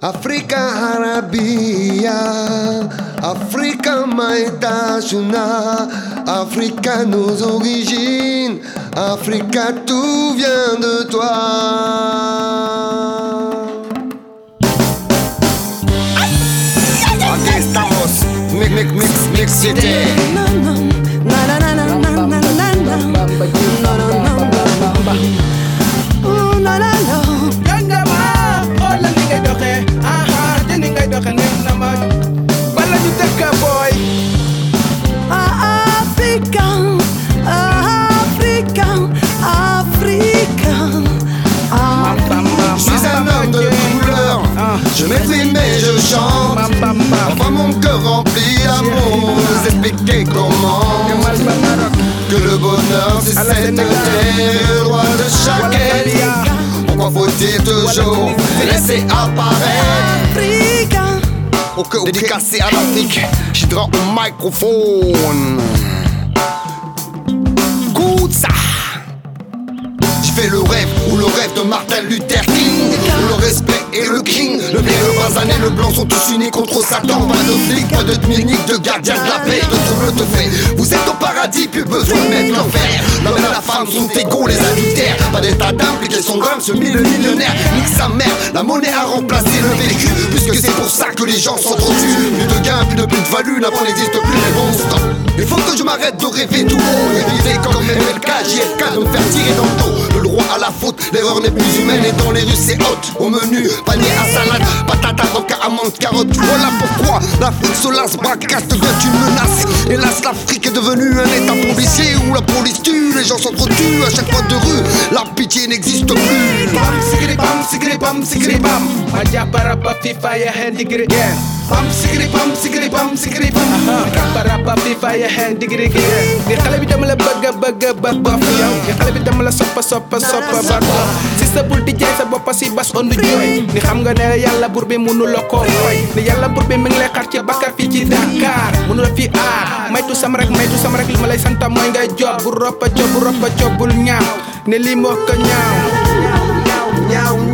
Afrika Arabia, Afrika Maïtachuna, Afrika nos origines, Afrika tout vient de toi. Mix Mix je maîtrise mais je chante. Enfin mon cœur rempli d'amour, vous expliquer comment que le bonheur c'est cette le droit de chaque être. Pourquoi faut-il toujours laisser apparaître. Ok, ok. Dédicacé à l'Afrique, j'hydra au microphone. Écoute ça. J'ai fait le rêve ou le rêve de Martin Luther King. Le et king, le blé, le basané, le blanc sont tous unis contre Satan. Pas de flic, pas de clinique, de gardien de la paix, de trouble te fait. Vous êtes au paradis, plus besoin de mettre l'enfer. L'homme et la femme sont égaux, les adultères. Pas d'état d'impliquer son gomme, ce mille millionnaire. Nique sa mère, la monnaie a remplacé le vécu. Puisque c'est pour ça que les gens sont trop Plus de plus-value, l'avant n'existe plus les monstres. Il faut que je m'arrête de rêver tout haut. Vivre comme MLK, JFK, de me faire tirer dans le dos. Le droit à la faute, l'erreur n'est plus humaine. Et dans les rues, c'est hot. Au menu, panier à salade, patata, roca, amande, carotte. Voilà pourquoi l'Afrique se lasse, bracasse devient une menace. Hélas, l'Afrique est devenue un état policier où la police tue, les gens s'entretuent à chaque fois de rue. La pitié n'existe plus. Bam sigiri bam. Sigiri bam sigiri bam ma jàpparaba fi faya hen digiri gen bam sigiri bam sigiri bam sigiri bam. Ma jàpparaba fi faya hen digiri gen ni xale bi dama la bëgg a bëgg a ba ba fi yow ni xale bi dama la soppa soppa soppa ba ba si sa bul di jaay sa boppa si bas ondu jooy ni xam nga ne yàlla bur bi munu la ko roy ni yàlla bur bi mi ngi lay xar ci bakkar fii ci Dakar. Munu la fi aar maytu sama rek maytu sama rek li ma lay santa mooy ngay job. Bu roppa job bu roppa job bul ñaaw ne lii moo ko ñaaw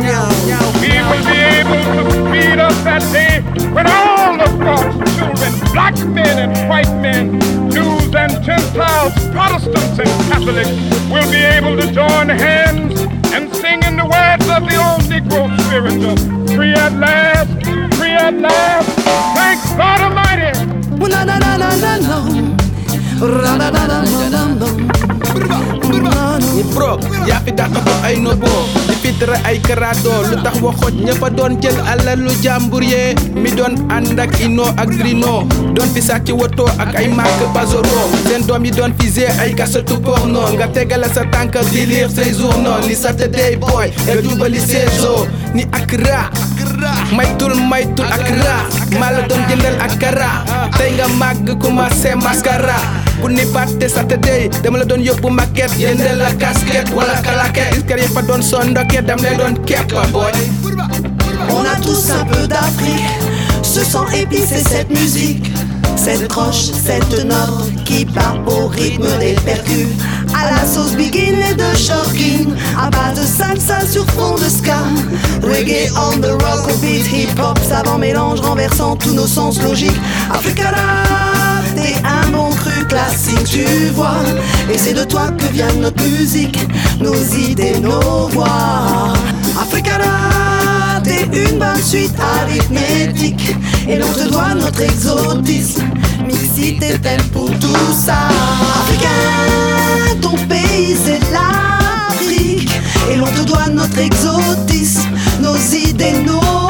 We will be able to speed up that day when all of God's children, black men and white men, Jews and Gentiles, Protestants and Catholics, will be able to join hands and sing in the words of the old Negro spirit of free at last, free at last. Thank God Almighty. Na na na na na na. Ra na fi ko ay karado. Lu tax waxooj ña fa doon jël alalu jàmbur yee mi doon ànd ak ino ak grino doon fi sàcc woto ak ay marque bazoro seen doom yi doon fisé ay kasetu porno. Nga tegale sa tànk di lire say journaux. Ni Saturday boy nga jubali saison ni ak ra. Maytul maytul ak ra. Maa la doon jëndal ak kara. Tey nga màgg commencé mascara. Bu ni fàtte Saturday dama la doon yóbbu maquette. Jëndal la casquette wala kalaket son On a tous un peu d'Afrique, ce sang épicé, cette musique, cette croche, cette note qui part au rythme des percus. À la sauce begin et de shocking, à base de salsa sur fond de ska. Reggae on the rock, au beat hip hop, savant mélange renversant tous nos sens logiques. Africana, tu vois. Et c'est de toi que vient notre musique, nos idées, nos voix. Africana, t'es une bonne suite arithmétique. Et l'on te doit notre exotisme. Mixité thème pour tout ça. Africain, ton pays c'est l'Afrique. Et l'on te doit notre exotisme, nos idées, nos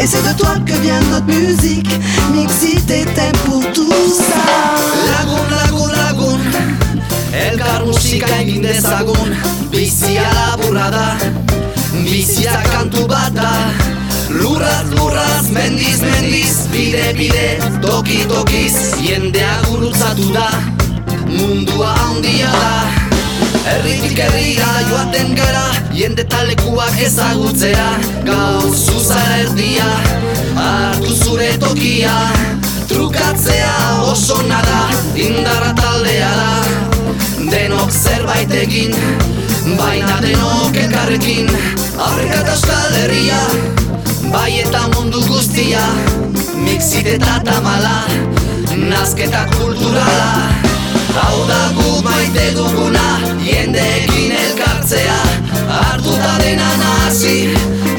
Et c'est de toi que vient notre musique. Mixité thème pour tout ça. Lagun, lagun, lagun Elkar musika egin dezagun Bizia laburra da Bizia kantu bat da Lurraz, lurraz, mendiz, mendiz Bide, bide, toki, tokiz Jendea gurutzatu da Mundua handia da Erritik herria joaten gara Jende talekuak ezagutzera. Gau zuzara erdia Artu zure tokia. Trukatzea oso nada Indarra taldea da. Denok zerbait egin Baina denok elkarrekin. Aurrek eta euskal herria Bai eta mundu guztia. Mixit eta tamala Nazketa kulturala Hau da gu maite duguna, jendeekin elkartzea. Artuta dena nazi,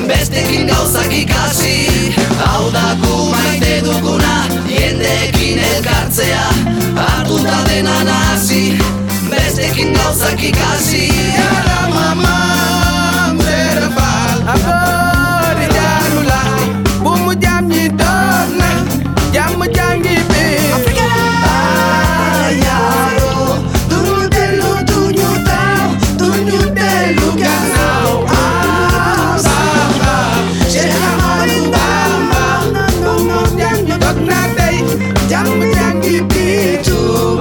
bestekin gauzak ikasi. Hau da gu maite duguna, jendeekin elkartzea. Artuta dena nazi, bestekin bestekin gauzak ikasi. and the beat.